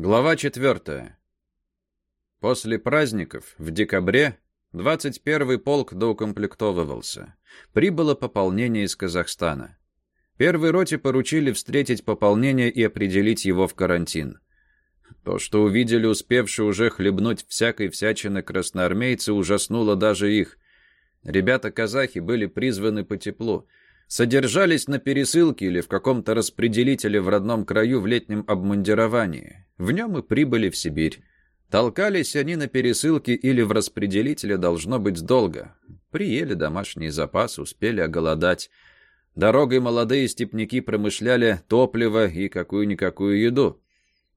Глава 4. После праздников, в декабре, 21-й полк доукомплектовывался. Прибыло пополнение из Казахстана. Первой роте поручили встретить пополнение и определить его в карантин. То, что увидели успевшие уже хлебнуть всякой всячины красноармейцы, ужаснуло даже их. Ребята-казахи были призваны по теплу. Содержались на пересылке или в каком-то распределителе в родном краю в летнем обмундировании. В нем и прибыли в Сибирь. Толкались они на пересылке или в распределителе должно быть долго. Приели домашний запас, успели оголодать. Дорогой молодые степняки промышляли топливо и какую-никакую еду.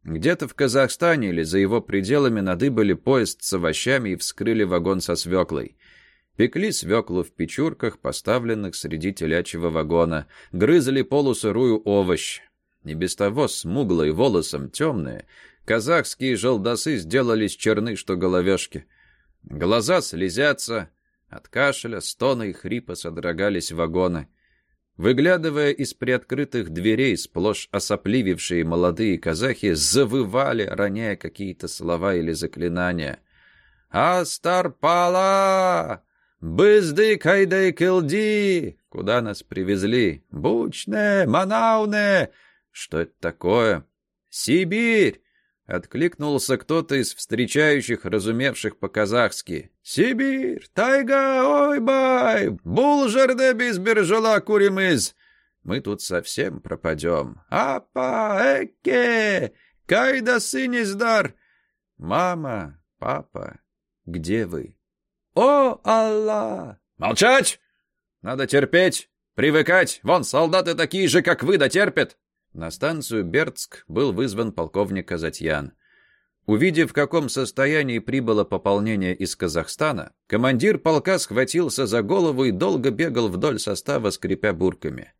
Где-то в Казахстане или за его пределами надыбали поезд с овощами и вскрыли вагон со свеклой. Пекли свеклу в печурках, поставленных среди телячьего вагона, грызли полусырую овощ, не без того смуглые волосом темные, казахские желдосы сделались черны, что головешки. Глаза слезятся, от кашля, стона и хрипа содрогались вагоны. Выглядывая из приоткрытых дверей, сплошь осопливившие молодые казахи завывали, роняя какие-то слова или заклинания. «Астарпала! Бызды кайдай килди!» Куда нас привезли? «Бучне! Манауне!» «Что это такое?» «Сибирь!» — откликнулся кто-то из встречающих, разумевших по-казахски. «Сибирь! Тайга! Ой-бай! Булжарде безбержала куримыз!» «Мы тут совсем пропадем!» «Апа! Эке! Кайда сыниздар!» «Мама! Папа! Где вы?» «О, Аллах!» «Молчать! Надо терпеть, привыкать! Вон, солдаты такие же, как вы, да терпят!» На станцию Бердск был вызван полковник Казатьян. Увидев, в каком состоянии прибыло пополнение из Казахстана, командир полка схватился за голову и долго бегал вдоль состава, скрипя бурками.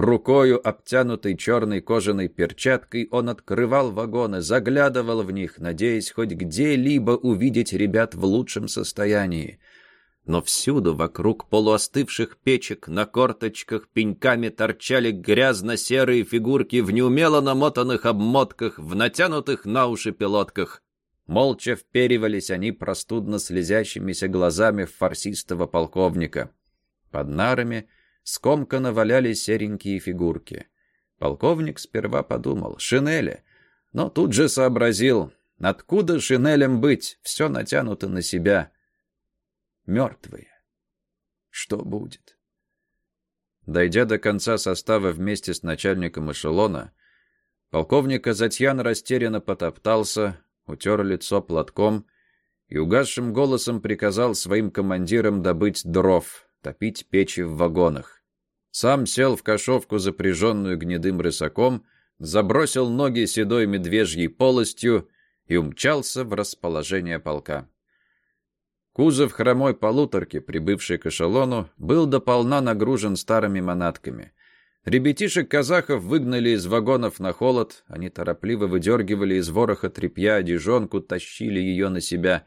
Рукою, обтянутой черной кожаной перчаткой, он открывал вагоны, заглядывал в них, надеясь хоть где-либо увидеть ребят в лучшем состоянии но всюду вокруг полуостывших печек на корточках пеньками торчали грязно-серые фигурки в неумело намотанных обмотках, в натянутых на уши пилотках. Молча вперивались они простудно слезящимися глазами фарсистого полковника. Под нарами скомканно валялись серенькие фигурки. Полковник сперва подумал «шинели», но тут же сообразил, откуда шинелем быть, все натянуто на себя — мертвые. Что будет? Дойдя до конца состава вместе с начальником эшелона, полковник Казатьян растерянно потоптался, утер лицо платком и угасшим голосом приказал своим командирам добыть дров, топить печи в вагонах. Сам сел в кошовку, запряженную гнедым рысаком, забросил ноги седой медвежьей полостью и умчался в расположение полка. Кузов хромой полуторки, прибывший к эшелону, был дополна нагружен старыми манатками. Ребятишек-казахов выгнали из вагонов на холод, они торопливо выдергивали из вороха тряпья одежонку, тащили ее на себя.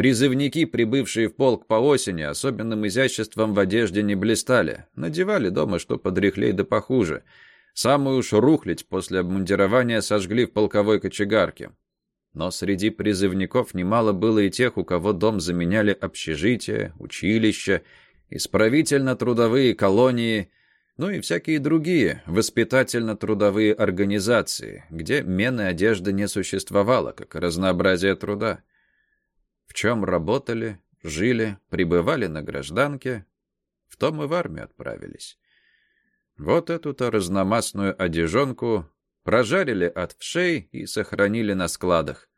Призывники, прибывшие в полк по осени, особенным изяществом в одежде не блистали. Надевали дома что подряхлей да похуже. Самую уж рухлядь после обмундирования сожгли в полковой кочегарке. Но среди призывников немало было и тех, у кого дом заменяли общежития, училища, исправительно-трудовые колонии, ну и всякие другие воспитательно-трудовые организации, где мены одежды не существовало, как разнообразие труда. В чем работали, жили, пребывали на гражданке, в том и в армию отправились. Вот эту-то разномастную одежонку Прожарили от вшей и сохранили на складах.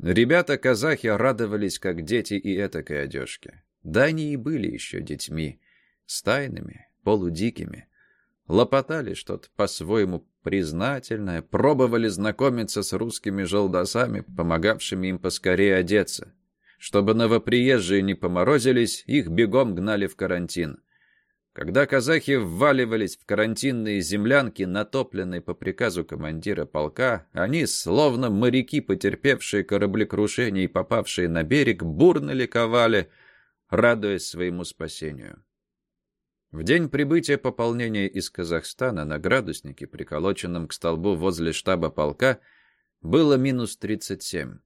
Ребята-казахи радовались, как дети и этакой одежке. Да они и были еще детьми, стайными, полудикими. Лопотали что-то по-своему признательное, пробовали знакомиться с русскими желдосами, помогавшими им поскорее одеться. Чтобы новоприезжие не поморозились, их бегом гнали в карантин. Когда казахи вваливались в карантинные землянки, натопленные по приказу командира полка, они, словно моряки, потерпевшие кораблекрушение и попавшие на берег, бурно ликовали, радуясь своему спасению. В день прибытия пополнения из Казахстана на градуснике, приколоченном к столбу возле штаба полка, было минус 37.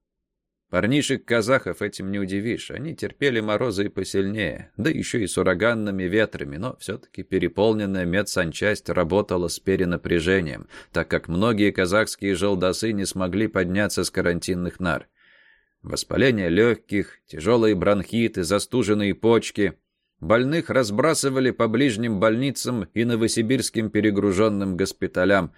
Парнишек-казахов этим не удивишь. Они терпели морозы и посильнее, да еще и с ураганными ветрами, но все-таки переполненная медсанчасть работала с перенапряжением, так как многие казахские желдасы не смогли подняться с карантинных нар. Воспаление легких, тяжелые бронхиты, застуженные почки. Больных разбрасывали по ближним больницам и новосибирским перегруженным госпиталям.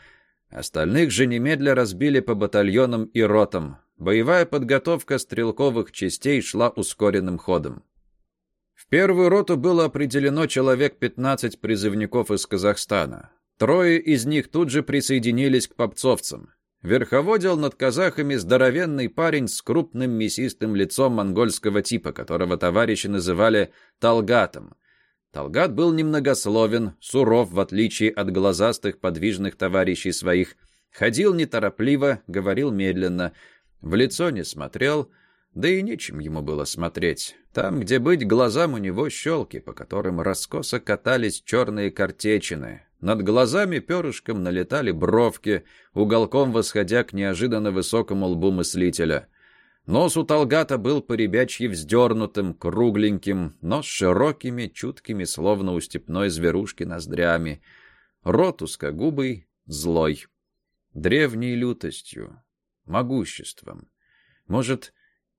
Остальных же немедля разбили по батальонам и ротам. Боевая подготовка стрелковых частей шла ускоренным ходом. В первую роту было определено человек 15 призывников из Казахстана. Трое из них тут же присоединились к попцовцам. Верховодил над казахами здоровенный парень с крупным мясистым лицом монгольского типа, которого товарищи называли Талгатом. Талгат был немногословен, суров, в отличие от глазастых подвижных товарищей своих. Ходил неторопливо, говорил медленно — в лицо не смотрел, да и нечем ему было смотреть. Там, где быть, глазам у него щелки, по которым раскосо катались черные картечины. Над глазами перышком налетали бровки, уголком восходя к неожиданно высокому лбу мыслителя. Нос у Талгата был поребячьи вздернутым, кругленьким, но с широкими, чуткими, словно у степной зверушки, ноздрями. Рот узкогубый, злой, древней лютостью, могуществом. Может,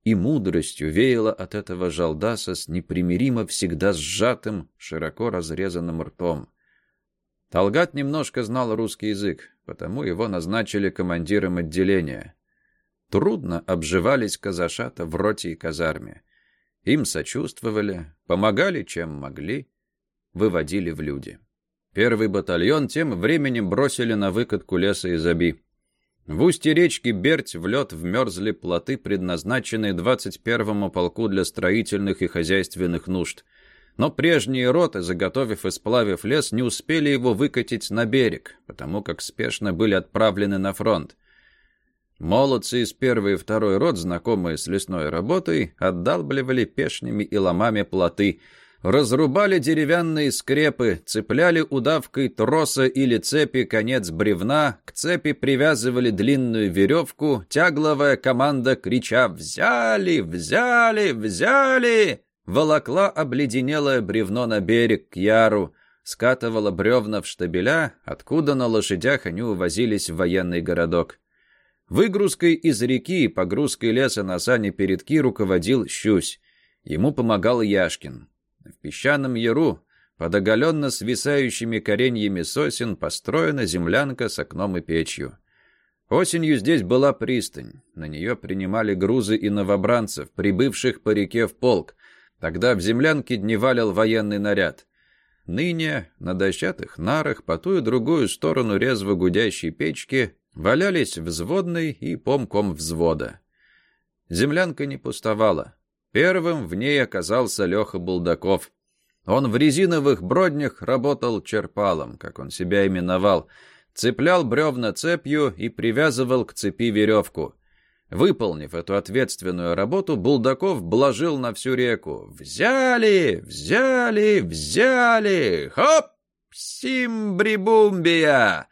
и мудростью веяло от этого жалдаса с непримиримо всегда сжатым, широко разрезанным ртом. Талгат немножко знал русский язык, потому его назначили командиром отделения. Трудно обживались казашата в роте и казарме. Им сочувствовали, помогали, чем могли, выводили в люди. Первый батальон тем временем бросили на выкатку леса из Аби. В устье речки Берть в лед вмерзли плоты, предназначенные 21-му полку для строительных и хозяйственных нужд. Но прежние роты, заготовив и сплавив лес, не успели его выкатить на берег, потому как спешно были отправлены на фронт. Молодцы из первой и второй рот, знакомые с лесной работой, отдалбливали пешнями и ломами плоты – разрубали деревянные скрепы, цепляли удавкой троса или цепи конец бревна, к цепи привязывали длинную веревку, тягловая команда, крича «Взяли! Взяли! Взяли!» волокла обледенелое бревно на берег к яру, скатывала бревна в штабеля, откуда на лошадях они увозились в военный городок. Выгрузкой из реки и погрузкой леса на сани передки руководил Щусь. Ему помогал Яшкин. В песчаном яру, под оголенно свисающими кореньями сосен, построена землянка с окном и печью. Осенью здесь была пристань. На нее принимали грузы и новобранцев, прибывших по реке в полк. Тогда в землянке дневалил военный наряд. Ныне на дощатых нарах по ту и другую сторону резво гудящей печки валялись взводный и помком взвода. Землянка не пустовала. Первым в ней оказался Леха Булдаков. Он в резиновых броднях работал черпалом, как он себя именовал, цеплял бревна цепью и привязывал к цепи веревку. Выполнив эту ответственную работу, Булдаков блажил на всю реку. «Взяли! Взяли! Взяли! Хоп! Симбрибумбия!»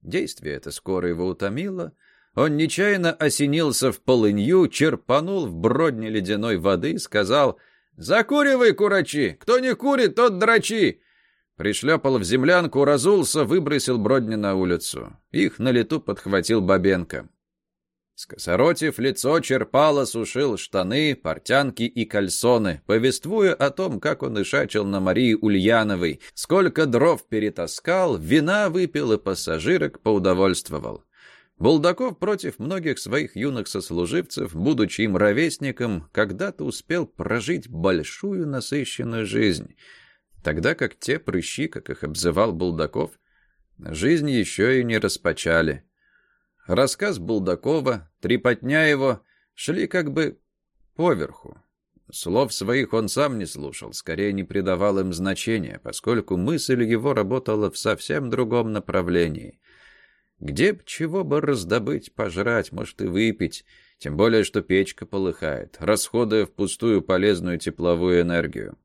Действие это скоро его утомило, он нечаянно осенился в полынью, черпанул в бродне ледяной воды и сказал «Закуривай, курачи! Кто не курит, тот драчи!» Пришлепал в землянку, разулся, выбросил бродни на улицу. Их на лету подхватил Бабенко. Скосоротив лицо, черпало, сушил штаны, портянки и кальсоны, повествуя о том, как он ишачил на Марии Ульяновой, сколько дров перетаскал, вина выпил и пассажирок поудовольствовал. Булдаков против многих своих юных сослуживцев, будучи им ровесником, когда-то успел прожить большую насыщенную жизнь, тогда как те прыщи, как их обзывал Булдаков, жизнь еще и не распачали. Рассказ Булдакова, трепотня его, шли как бы поверху. Слов своих он сам не слушал, скорее не придавал им значения, поскольку мысль его работала в совсем другом направлении — где б чего бы раздобыть, пожрать, может и выпить, тем более, что печка полыхает, расходуя впустую полезную тепловую энергию.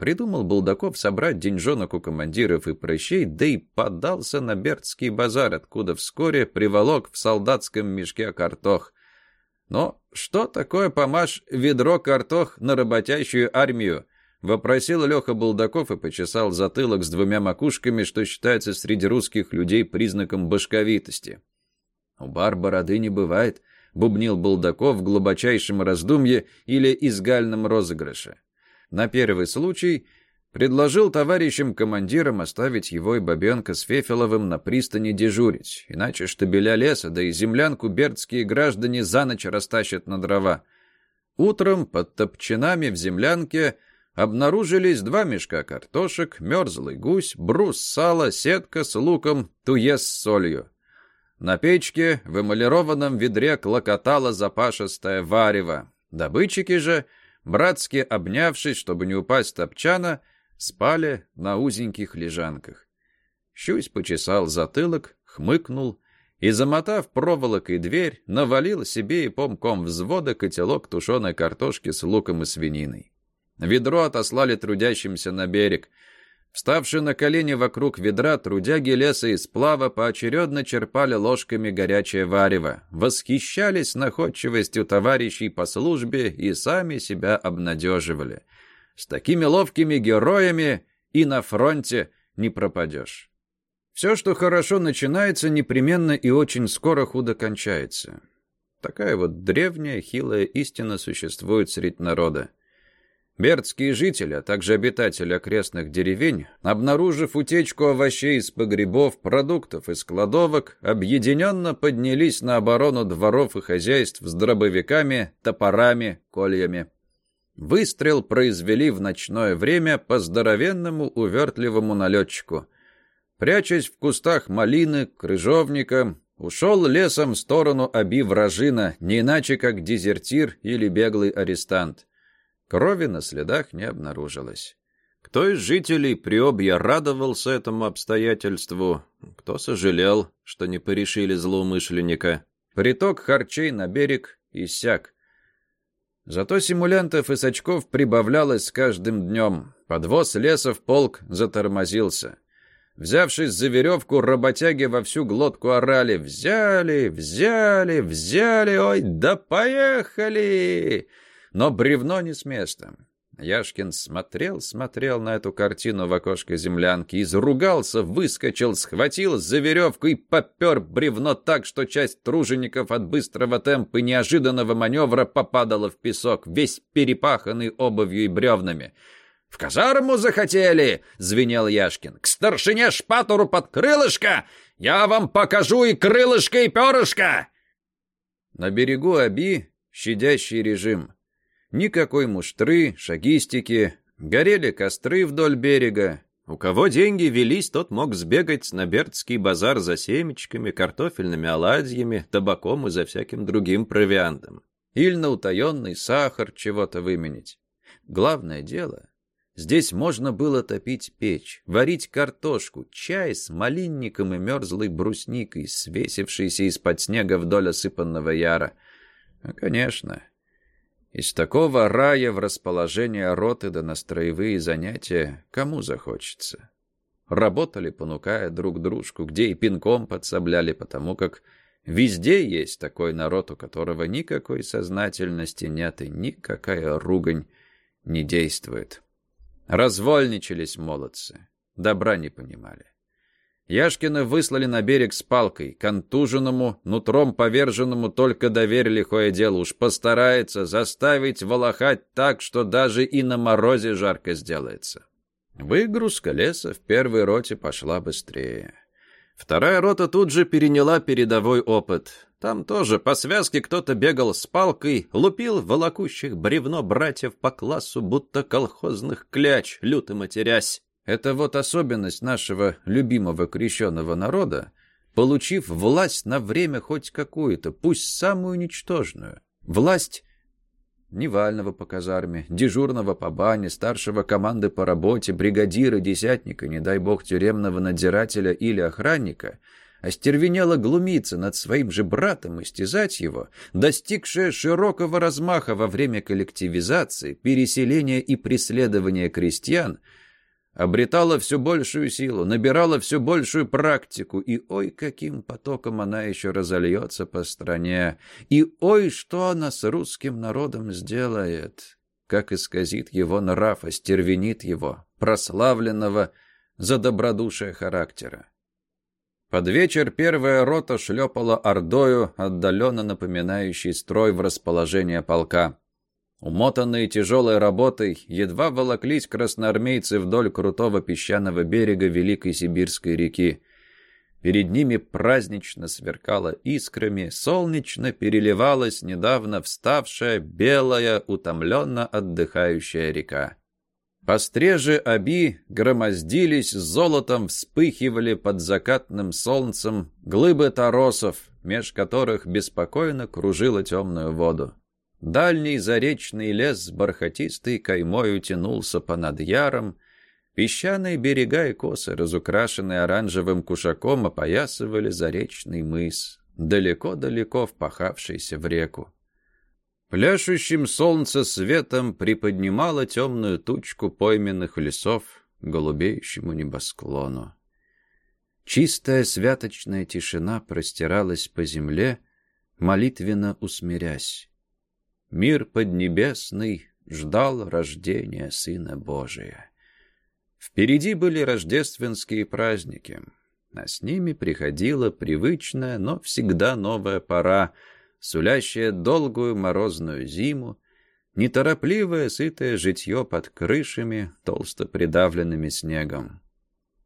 Придумал Булдаков собрать деньжонок у командиров и прыщей, да и подался на Бердский базар, откуда вскоре приволок в солдатском мешке картох. Но что такое, помашь, ведро картох на работящую армию? Вопросил Леха Булдаков и почесал затылок с двумя макушками, что считается среди русских людей признаком башковитости. «У бар бороды не бывает», — бубнил Булдаков в глубочайшем раздумье или изгальном розыгрыше. На первый случай предложил товарищам-командирам оставить его и Бабенко с Фефеловым на пристани дежурить, иначе штабеля леса, да и землянку бердские граждане за ночь растащат на дрова. Утром под топчинами в землянке обнаружились два мешка картошек, мерзлый гусь, брус сала, сетка с луком, туес с солью. На печке в эмалированном ведре клокотала запашистая варево. Добытчики же — братски обнявшись, чтобы не упасть топчана, спали на узеньких лежанках. Щусь почесал затылок, хмыкнул и, замотав проволокой дверь, навалил себе и помком взвода котелок тушеной картошки с луком и свининой. Ведро отослали трудящимся на берег — Вставшие на колени вокруг ведра, трудяги леса и сплава поочередно черпали ложками горячее варево, восхищались находчивостью товарищей по службе и сами себя обнадеживали. С такими ловкими героями и на фронте не пропадешь. Все, что хорошо начинается, непременно и очень скоро худо кончается. Такая вот древняя, хилая истина существует среди народа. Бердские жители, а также обитатели окрестных деревень, обнаружив утечку овощей из погребов, продуктов из кладовок, объединенно поднялись на оборону дворов и хозяйств с дробовиками, топорами, кольями. Выстрел произвели в ночное время по здоровенному увертливому налетчику. Прячась в кустах малины, крыжовника, ушел лесом в сторону оби вражина, не иначе как дезертир или беглый арестант. Крови на следах не обнаружилось. Кто из жителей Приобья радовался этому обстоятельству, кто сожалел, что не порешили злоумышленника. Приток харчей на берег иссяк. Зато симулянтов и сачков прибавлялось с каждым днем. Подвоз леса в полк затормозился. Взявшись за веревку, работяги во всю глотку орали «Взяли! Взяли! Взяли! Ой, да поехали!» Но бревно не с места. Яшкин смотрел, смотрел на эту картину в окошко землянки, изругался, выскочил, схватил за веревку и попер бревно так, что часть тружеников от быстрого темпа и неожиданного маневра попадала в песок, весь перепаханный обувью и бревнами. «В казарму захотели!» — звенел Яшкин. «К старшине шпатору под крылышко! Я вам покажу и крылышко, и перышко!» На берегу Аби щадящий режим — Никакой муштры, шагистики, горели костры вдоль берега. У кого деньги велись, тот мог сбегать на Бердский базар за семечками, картофельными оладьями, табаком и за всяким другим провиантом. Или на утаенный сахар чего-то выменить. Главное дело, здесь можно было топить печь, варить картошку, чай с малинником и мерзлой брусникой, свесившейся из-под снега вдоль осыпанного яра. А, конечно, из такого рая в расположение роты да на строевые занятия кому захочется? Работали, понукая друг дружку, где и пинком подсобляли, потому как везде есть такой народ, у которого никакой сознательности нет и никакая ругань не действует. Развольничались молодцы, добра не понимали. Яшкина выслали на берег с палкой. Контуженному, нутром поверженному только доверь лихое дело. Уж постарается заставить волохать так, что даже и на морозе жарко сделается. Выгрузка леса в первой роте пошла быстрее. Вторая рота тут же переняла передовой опыт. Там тоже по связке кто-то бегал с палкой, лупил волокущих бревно братьев по классу, будто колхозных кляч, люто матерясь. Это вот особенность нашего любимого крещенного народа, получив власть на время хоть какую-то, пусть самую ничтожную. Власть Невального по казарме, дежурного по бане, старшего команды по работе, бригадира, десятника, не дай бог тюремного надзирателя или охранника, остервенело глумиться над своим же братом, истязать его, достигшая широкого размаха во время коллективизации, переселения и преследования крестьян, обретала все большую силу, набирала все большую практику, и ой, каким потоком она еще разольется по стране, и ой, что она с русским народом сделает, как исказит его нрав, остервенит его, прославленного за добродушие характера. Под вечер первая рота шлепала ордою, отдаленно напоминающий строй в расположение полка. Умотанные тяжелой работой, едва волоклись красноармейцы вдоль крутого песчаного берега Великой Сибирской реки. Перед ними празднично сверкала искрами, солнечно переливалась недавно вставшая, белая, утомленно отдыхающая река. Пострежи оби громоздились, золотом вспыхивали под закатным солнцем глыбы торосов, меж которых беспокойно кружила темную воду. Дальний заречный лес с бархатистой каймой тянулся понад яром, песчаные берега и косы, разукрашенные оранжевым кушаком, опоясывали заречный мыс, далеко-далеко впахавшийся в реку. Пляшущим солнце светом приподнимало темную тучку пойменных лесов голубеющему небосклону. Чистая святочная тишина простиралась по земле, молитвенно усмирясь. Мир поднебесный ждал рождения Сына Божия. Впереди были рождественские праздники, а с ними приходила привычная, но всегда новая пора — сулящее долгую морозную зиму, неторопливое сытое житье под крышами, толсто придавленными снегом.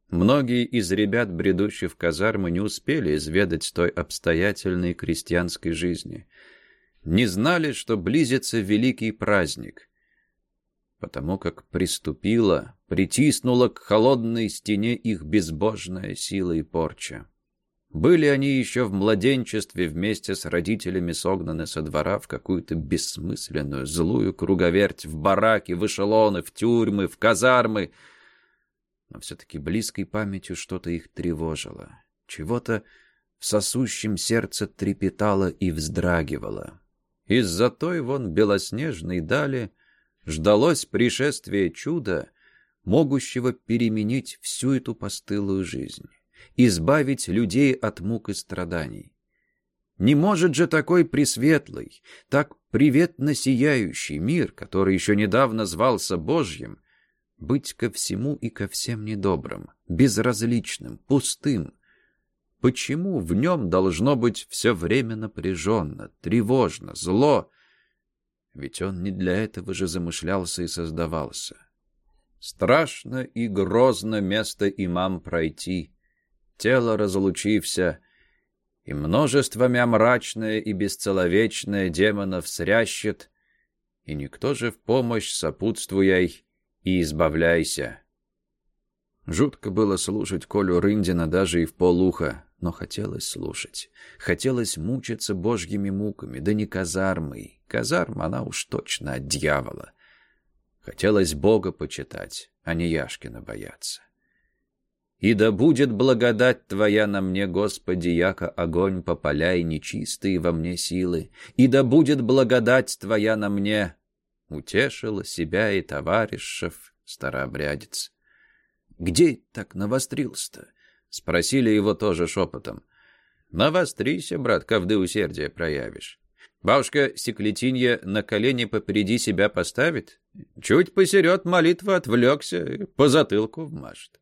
Многие из ребят, бредущих в казармы, не успели изведать той обстоятельной крестьянской жизни. Не знали, что близится великий праздник, потому как приступила, притиснула к холодной стене их безбожная сила и порча. Были они еще в младенчестве вместе с родителями согнаны со двора в какую-то бессмысленную, злую круговерть, в бараки, в эшелоны, в тюрьмы, в казармы. Но все-таки близкой памятью что-то их тревожило. Чего-то в сосущем сердце трепетало и вздрагивало. Из-за той вон белоснежной дали ждалось пришествие чуда, могущего переменить всю эту постылую жизнь избавить людей от мук и страданий. Не может же такой пресветлый, так приветно сияющий мир, который еще недавно звался Божьим, быть ко всему и ко всем недобрым, безразличным, пустым. Почему в нем должно быть все время напряженно, тревожно, зло? Ведь он не для этого же замышлялся и создавался. Страшно и грозно место имам пройти, тело разлучився, и множество мя мрачное и бесцеловечное демонов срящет, и никто же в помощь сопутствуяй и избавляйся. Жутко было слушать Колю Рындина даже и в полуха, но хотелось слушать. Хотелось мучиться божьими муками, да не казармой. Казарма она уж точно от дьявола. Хотелось Бога почитать, а не Яшкина бояться. И да будет благодать Твоя на мне, Господи, яко огонь попаляй нечистые во мне силы, и да будет благодать Твоя на мне, утешила себя и товарищев старообрядец. Где так навострился-то? Спросили его тоже шепотом. Навострися, брат, ковды усердия проявишь. Бабушка Секлетинья на колени попереди себя поставит, чуть посерет молитва отвлекся, по затылку вмажет.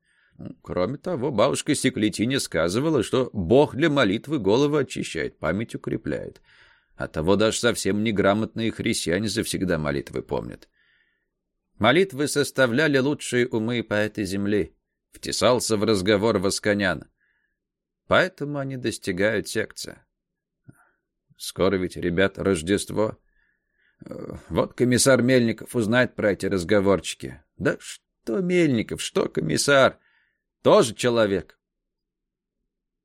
Кроме того, бабушка Секлетине сказывала, что Бог для молитвы голову очищает, память укрепляет. Оттого даже совсем неграмотные христиане завсегда молитвы помнят. Молитвы составляли лучшие умы поэты земли. Втесался в разговор Восконян. Поэтому они достигают секция. Скоро ведь, ребят, Рождество. Вот комиссар Мельников узнает про эти разговорчики. Да что Мельников, что комиссар? Тоже человек.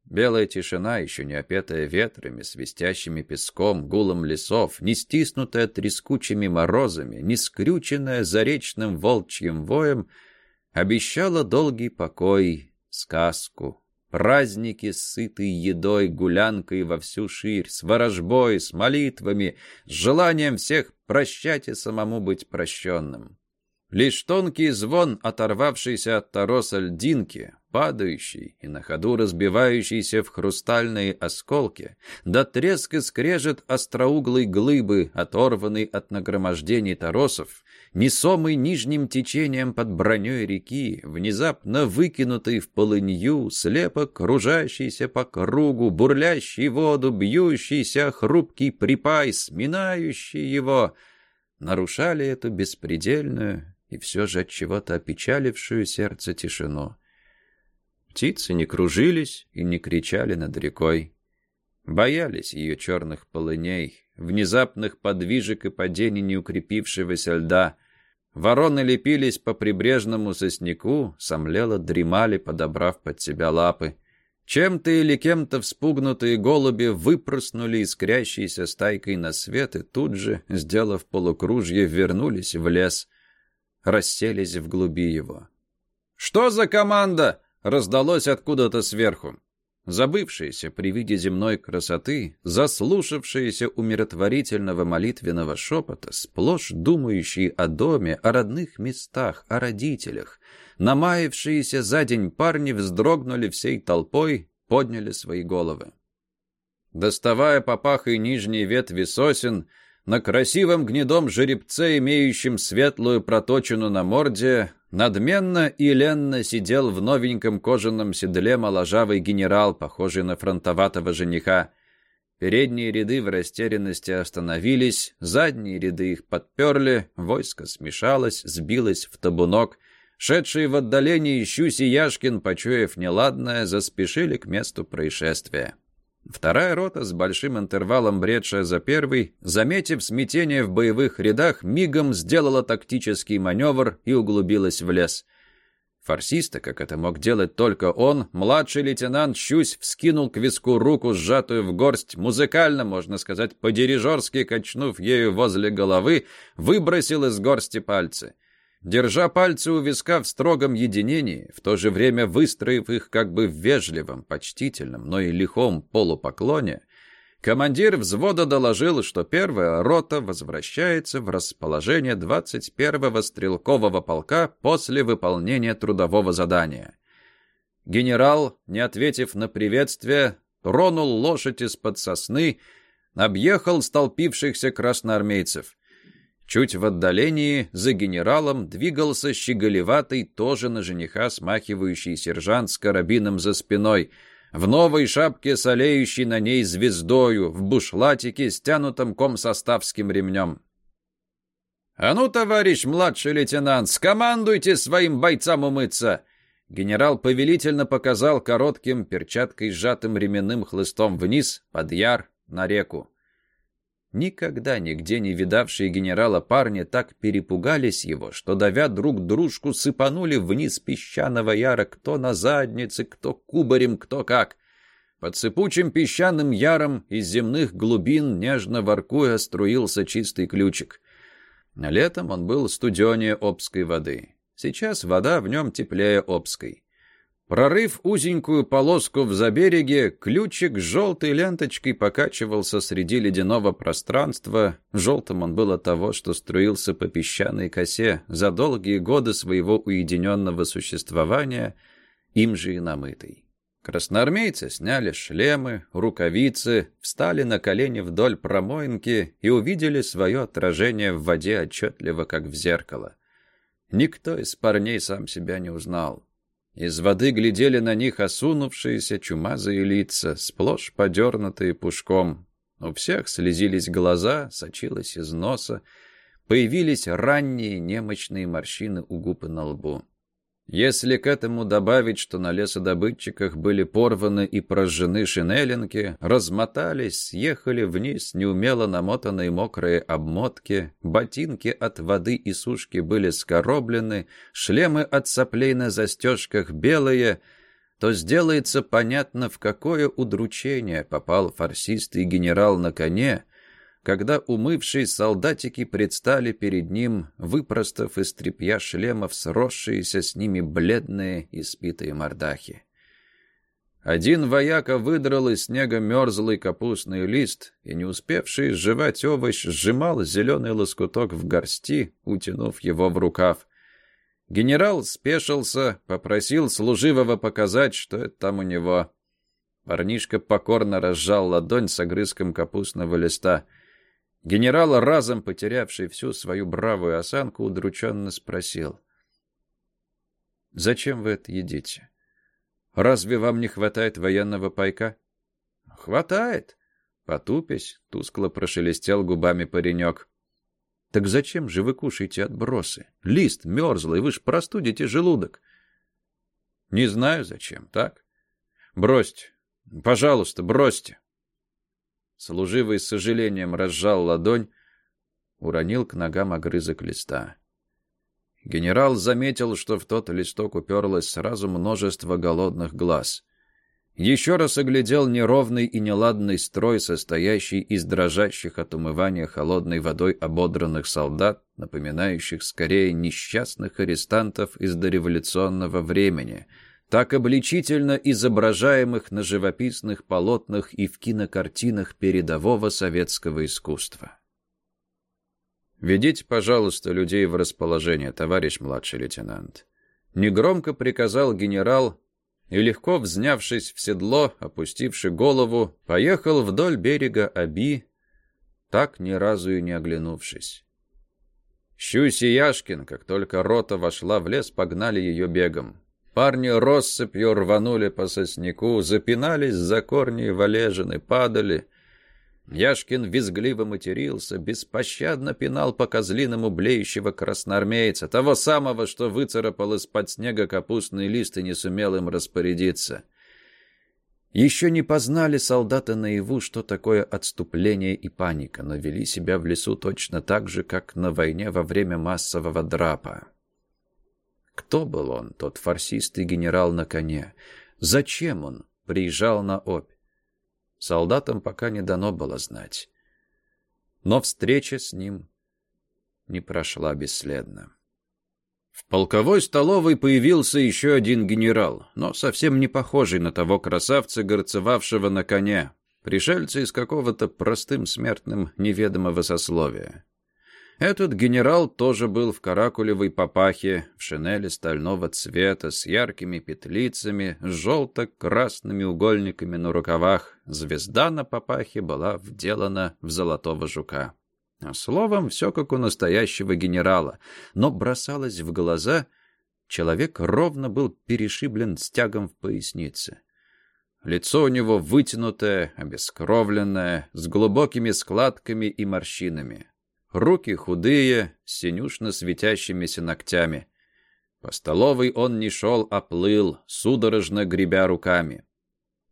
Белая тишина, еще не опетая ветрами, свистящими песком, гулом лесов, не стиснутая трескучими морозами, не скрюченная заречным волчьим воем, обещала долгий покой, сказку, праздники с сытой едой, гулянкой во всю ширь, с ворожбой, с молитвами, с желанием всех прощать и самому быть прощенным. Лишь тонкий звон, оторвавшийся от тороса льдинки, падающий и на ходу разбивающийся в хрустальные осколки, да треск и скрежет остроуглой глыбы, оторванной от нагромождений торосов, несомый нижним течением под броней реки, внезапно выкинутый в полынью, слепо кружащийся по кругу, бурлящий воду, бьющийся хрупкий припай, сминающий его, нарушали эту беспредельную, и все же от чего-то опечалившую сердце тишину. Птицы не кружились и не кричали над рекой. Боялись ее черных полыней, внезапных подвижек и падений неукрепившегося льда. Вороны лепились по прибрежному сосняку, сомлело дремали, подобрав под себя лапы. Чем-то или кем-то вспугнутые голуби выпроснули искрящейся стайкой на свет и тут же, сделав полукружье, вернулись в лес расселись в глуби его. «Что за команда?» — раздалось откуда-то сверху. Забывшиеся при виде земной красоты, заслушавшиеся умиротворительного молитвенного шепота, сплошь думающие о доме, о родных местах, о родителях, намаявшиеся за день парни вздрогнули всей толпой, подняли свои головы. Доставая попахой нижние ветви сосен, на красивом гнедом жеребце, имеющем светлую проточину на морде, надменно и ленно сидел в новеньком кожаном седле моложавый генерал, похожий на фронтоватого жениха. Передние ряды в растерянности остановились, задние ряды их подперли, войско смешалось, сбилось в табунок. Шедшие в отдалении Щусь и Яшкин, почуяв неладное, заспешили к месту происшествия. Вторая рота, с большим интервалом бредшая за первой, заметив смятение в боевых рядах, мигом сделала тактический маневр и углубилась в лес. Фарсиста, как это мог делать только он, младший лейтенант Щусь вскинул к виску руку, сжатую в горсть, музыкально, можно сказать, по-дирижерски качнув ею возле головы, выбросил из горсти пальцы — Держа пальцы у виска в строгом единении, в то же время выстроив их как бы в вежливом, почтительном, но и лихом полупоклоне, командир взвода доложил, что первая рота возвращается в расположение 21-го стрелкового полка после выполнения трудового задания. Генерал, не ответив на приветствие, тронул лошадь из-под сосны, объехал столпившихся красноармейцев — Чуть в отдалении за генералом двигался щеголеватый, тоже на жениха смахивающий сержант с карабином за спиной, в новой шапке с олеющей на ней звездою, в бушлатике, стянутом комсоставским ремнем. «А ну, товарищ младший лейтенант, скомандуйте своим бойцам умыться!» Генерал повелительно показал коротким перчаткой сжатым ременным хлыстом вниз, под яр, на реку. Никогда нигде не видавшие генерала парни так перепугались его, что, давя друг дружку, сыпанули вниз песчаного яра, кто на заднице, кто кубарем, кто как. Под сыпучим песчаным яром из земных глубин, нежно воркуя, струился чистый ключик. Летом он был студенее Обской воды. Сейчас вода в нем теплее Обской. Прорыв узенькую полоску в забереге, ключик с желтой ленточкой покачивался среди ледяного пространства. Желтым он был от того, что струился по песчаной косе за долгие годы своего уединенного существования, им же и намытый. Красноармейцы сняли шлемы, рукавицы, встали на колени вдоль промоинки и увидели свое отражение в воде отчетливо, как в зеркало. Никто из парней сам себя не узнал. Из воды глядели на них осунувшиеся чумазые лица, сплошь подернутые пушком. У всех слезились глаза, сочилось из носа, появились ранние немощные морщины у губ и на лбу. Если к этому добавить, что на лесодобытчиках были порваны и прожжены шинелинки, размотались, съехали вниз неумело намотанные мокрые обмотки, ботинки от воды и сушки были скороблены, шлемы от соплей на застежках белые, то сделается понятно, в какое удручение попал фарсистый генерал на коне, когда умывшие солдатики предстали перед ним, выпростав из тряпья шлемов сросшиеся с ними бледные и спитые мордахи. Один вояка выдрал из снега мерзлый капустный лист, и не успевший сживать овощ сжимал зеленый лоскуток в горсти, утянув его в рукав. Генерал спешился, попросил служивого показать, что это там у него. Парнишка покорно разжал ладонь с огрызком капустного листа. Генерал, разом потерявший всю свою бравую осанку, удрученно спросил. «Зачем вы это едите? Разве вам не хватает военного пайка?» «Хватает!» Потупясь, тускло прошелестел губами паренек. «Так зачем же вы кушаете отбросы? Лист мерзлый, вы ж простудите желудок». «Не знаю, зачем, так? Бросьте, Пожалуйста, бросьте. Служивый с сожалением разжал ладонь, уронил к ногам огрызок листа. Генерал заметил, что в тот листок уперлось сразу множество голодных глаз. Еще раз оглядел неровный и неладный строй, состоящий из дрожащих от умывания холодной водой ободранных солдат, напоминающих скорее несчастных арестантов из дореволюционного времени — так обличительно изображаемых на живописных полотнах и в кинокартинах передового советского искусства. «Ведите, пожалуйста, людей в расположение, товарищ младший лейтенант». Негромко приказал генерал и, легко взнявшись в седло, опустивши голову, поехал вдоль берега Аби, так ни разу и не оглянувшись. Щусь и Яшкин, как только рота вошла в лес, погнали ее бегом. Парни россыпью рванули по сосняку, запинались за корни и валежины, падали. Яшкин визгливо матерился, беспощадно пинал по козлиному блеющего красноармейца, того самого, что выцарапал из-под снега капустный лист и не сумел им распорядиться. Еще не познали солдаты наяву, что такое отступление и паника, но вели себя в лесу точно так же, как на войне во время массового драпа. Кто был он, тот фарсистый генерал на коне? Зачем он приезжал на Обь? Солдатам пока не дано было знать. Но встреча с ним не прошла бесследно. В полковой столовой появился еще один генерал, но совсем не похожий на того красавца, горцевавшего на коне, пришельца из какого-то простым смертным неведомого сословия. Этот генерал тоже был в каракулевой папахе, в шинели стального цвета, с яркими петлицами, с желто-красными угольниками на рукавах. Звезда на папахе была вделана в золотого жука. Словом, все как у настоящего генерала, но бросалось в глаза, человек ровно был перешиблен стягом в пояснице. Лицо у него вытянутое, обескровленное, с глубокими складками и морщинами. Руки худые, синюшно светящимися ногтями. По столовой он не шел, а плыл, судорожно гребя руками.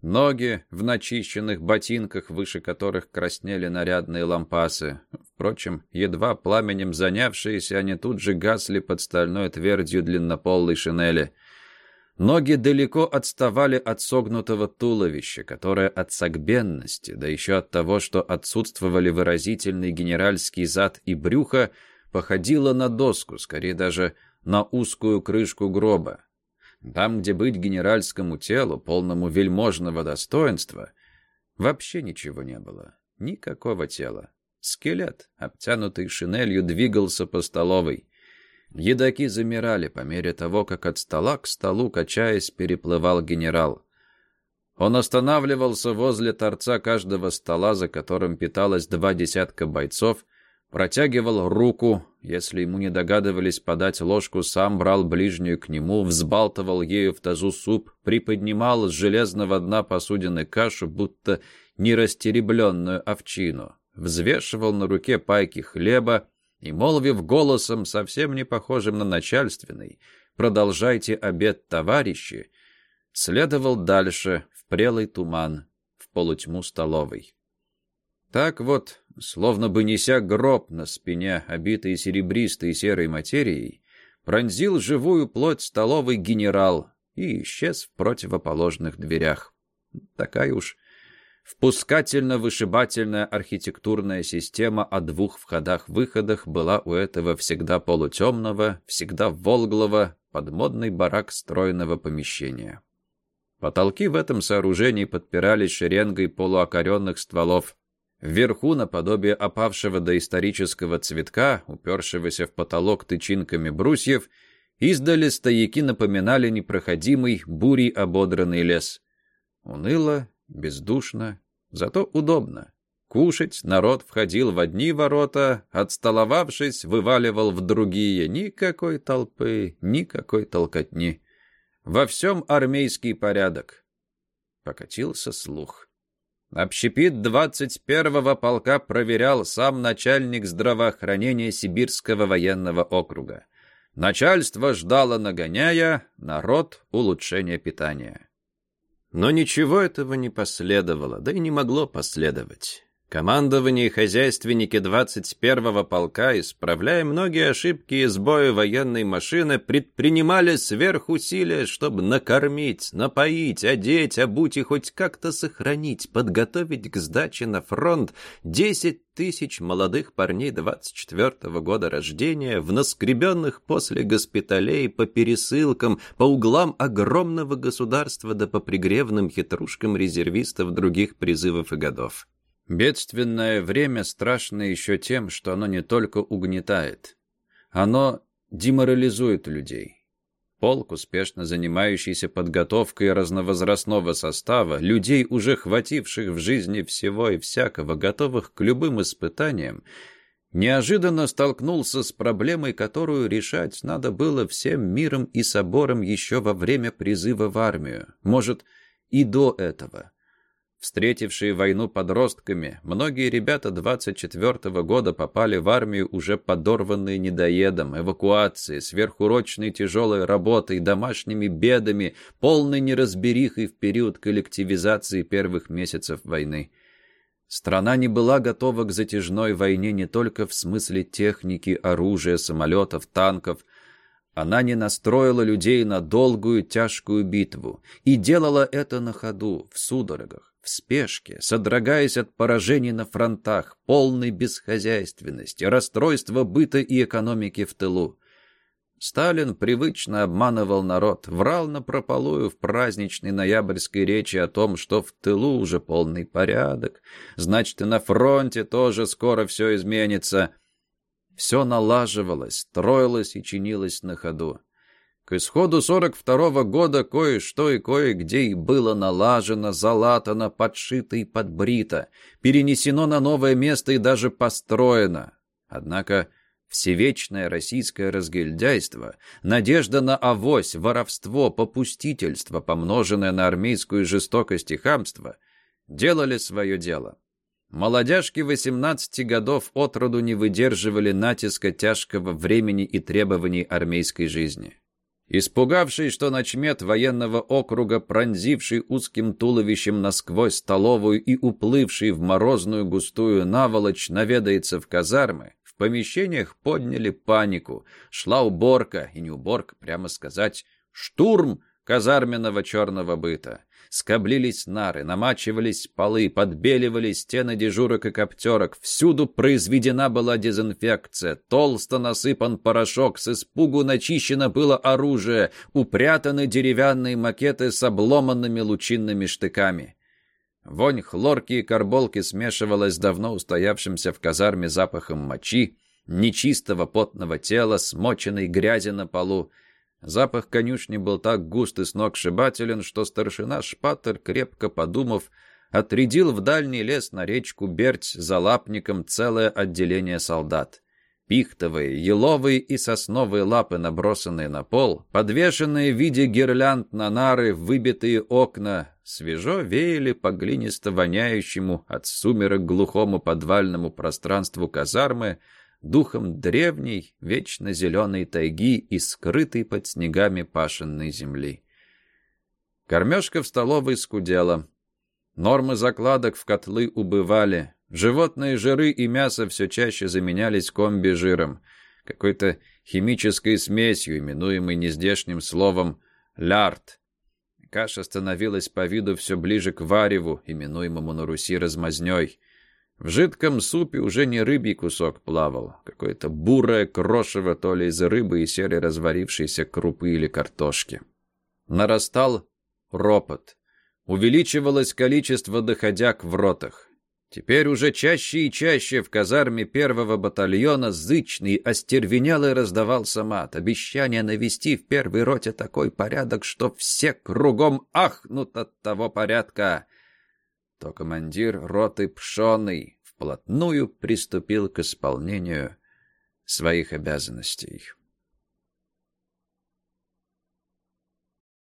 Ноги в начищенных ботинках, выше которых краснели нарядные лампасы. Впрочем, едва пламенем занявшиеся, они тут же гасли под стальной твердью длиннополой шинели. Ноги далеко отставали от согнутого туловища, которое от согбенности, да еще от того, что отсутствовали выразительный генеральский зад и брюхо, походило на доску, скорее даже на узкую крышку гроба. Там, где быть генеральскому телу, полному вельможного достоинства, вообще ничего не было. Никакого тела. Скелет, обтянутый шинелью, двигался по столовой. Едаки замирали по мере того, как от стола к столу, качаясь, переплывал генерал. Он останавливался возле торца каждого стола, за которым питалось два десятка бойцов, протягивал руку, если ему не догадывались подать ложку, сам брал ближнюю к нему, взбалтывал ею в тазу суп, приподнимал с железного дна посудины кашу, будто нерастеребленную овчину, взвешивал на руке пайки хлеба, и, молвив голосом, совсем не похожим на начальственный, «Продолжайте обед, товарищи», следовал дальше, в прелый туман, в полутьму столовой. Так вот, словно бы неся гроб на спине, обитый серебристой серой материей, пронзил живую плоть столовый генерал и исчез в противоположных дверях. Такая уж Впускательно-вышибательная архитектурная система о двух входах-выходах была у этого всегда полутемного, всегда волглого, подмодный барак стройного помещения. Потолки в этом сооружении подпирались шеренгой полуокоренных стволов. Вверху, наподобие опавшего доисторического цветка, упершегося в потолок тычинками брусьев, издали стояки напоминали непроходимый, бурей ободранный лес. Уныло, бездушно, зато удобно. Кушать народ входил в одни ворота, отстоловавшись, вываливал в другие. Никакой толпы, никакой толкотни. Во всем армейский порядок. Покатился слух. Общепит 21-го полка проверял сам начальник здравоохранения Сибирского военного округа. Начальство ждало нагоняя, народ — улучшение питания. Но ничего этого не последовало, да и не могло последовать. Командование и хозяйственники 21-го полка, исправляя многие ошибки и сбои военной машины, предпринимали сверхусилия, чтобы накормить, напоить, одеть, обуть и хоть как-то сохранить, подготовить к сдаче на фронт 10 тысяч молодых парней 24-го года рождения в наскребенных после госпиталей по пересылкам, по углам огромного государства да по пригревным хитрушкам резервистов других призывов и годов. Бедственное время страшно еще тем, что оно не только угнетает. Оно деморализует людей. Полк, успешно занимающийся подготовкой разновозрастного состава, людей, уже хвативших в жизни всего и всякого, готовых к любым испытаниям, неожиданно столкнулся с проблемой, которую решать надо было всем миром и собором еще во время призыва в армию, может, и до этого. Встретившие войну подростками, многие ребята 24-го года попали в армию уже подорванные недоедом, эвакуацией, сверхурочной тяжелой работой, домашними бедами, полной неразберихой в период коллективизации первых месяцев войны. Страна не была готова к затяжной войне не только в смысле техники, оружия, самолетов, танков. Она не настроила людей на долгую тяжкую битву и делала это на ходу, в судорогах в спешке, содрогаясь от поражений на фронтах, полной бесхозяйственности, расстройства быта и экономики в тылу. Сталин привычно обманывал народ, врал напропалую в праздничной ноябрьской речи о том, что в тылу уже полный порядок, значит, и на фронте тоже скоро все изменится. Все налаживалось, строилось и чинилось на ходу. К исходу 42-го года кое-что и кое-где и было налажено, залатано, подшито и подбрито, перенесено на новое место и даже построено. Однако всевечное российское разгильдяйство, надежда на авось, воровство, попустительство, помноженное на армейскую жестокость и хамство, делали свое дело. Молодяжки 18 годов от роду не выдерживали натиска тяжкого времени и требований армейской жизни. Испугавший, что начмет военного округа, пронзивший узким туловищем насквозь столовую и уплывший в морозную густую наволочь, наведается в казармы, в помещениях подняли панику. Шла уборка, и не уборка, прямо сказать, штурм казарменного черного быта. Скоблились нары, намачивались полы, подбеливались стены дежурок и коптерок. Всюду произведена была дезинфекция. Толсто насыпан порошок, с испугу начищено было оружие, упрятаны деревянные макеты с обломанными лучинными штыками. Вонь хлорки и карболки смешивалась с давно устоявшимся в казарме запахом мочи, нечистого потного тела, смоченной грязи на полу, Запах конюшни был так густ и сногсшибателен, что старшина Шпатер, крепко подумав, отрядил в дальний лес на речку Берть за лапником целое отделение солдат. Пихтовые, еловые и сосновые лапы, набросанные на пол, подвешенные в виде гирлянд на нары, выбитые окна, свежо веяли по глинисто воняющему от сумерок глухому подвальному пространству казармы, духом древней, вечно зеленой тайги и скрытой под снегами пашенной земли. Кормежка в столовой скудела. Нормы закладок в котлы убывали. Животные жиры и мясо все чаще заменялись комби-жиром, какой-то химической смесью, именуемой нездешним словом «лярд». Каша становилась по виду все ближе к вареву, именуемому на Руси размазней — в жидком супе уже не рыбий кусок плавал, какое-то бурое крошево то ли из рыбы и серой разварившейся крупы или картошки. Нарастал ропот. Увеличивалось количество доходяг в ротах. Теперь уже чаще и чаще в казарме первого батальона зычный, остервенелый раздавался мат. Обещание навести в первой роте такой порядок, что все кругом ахнут от того порядка. То командир роты Пшеный вплотную приступил к исполнению своих обязанностей.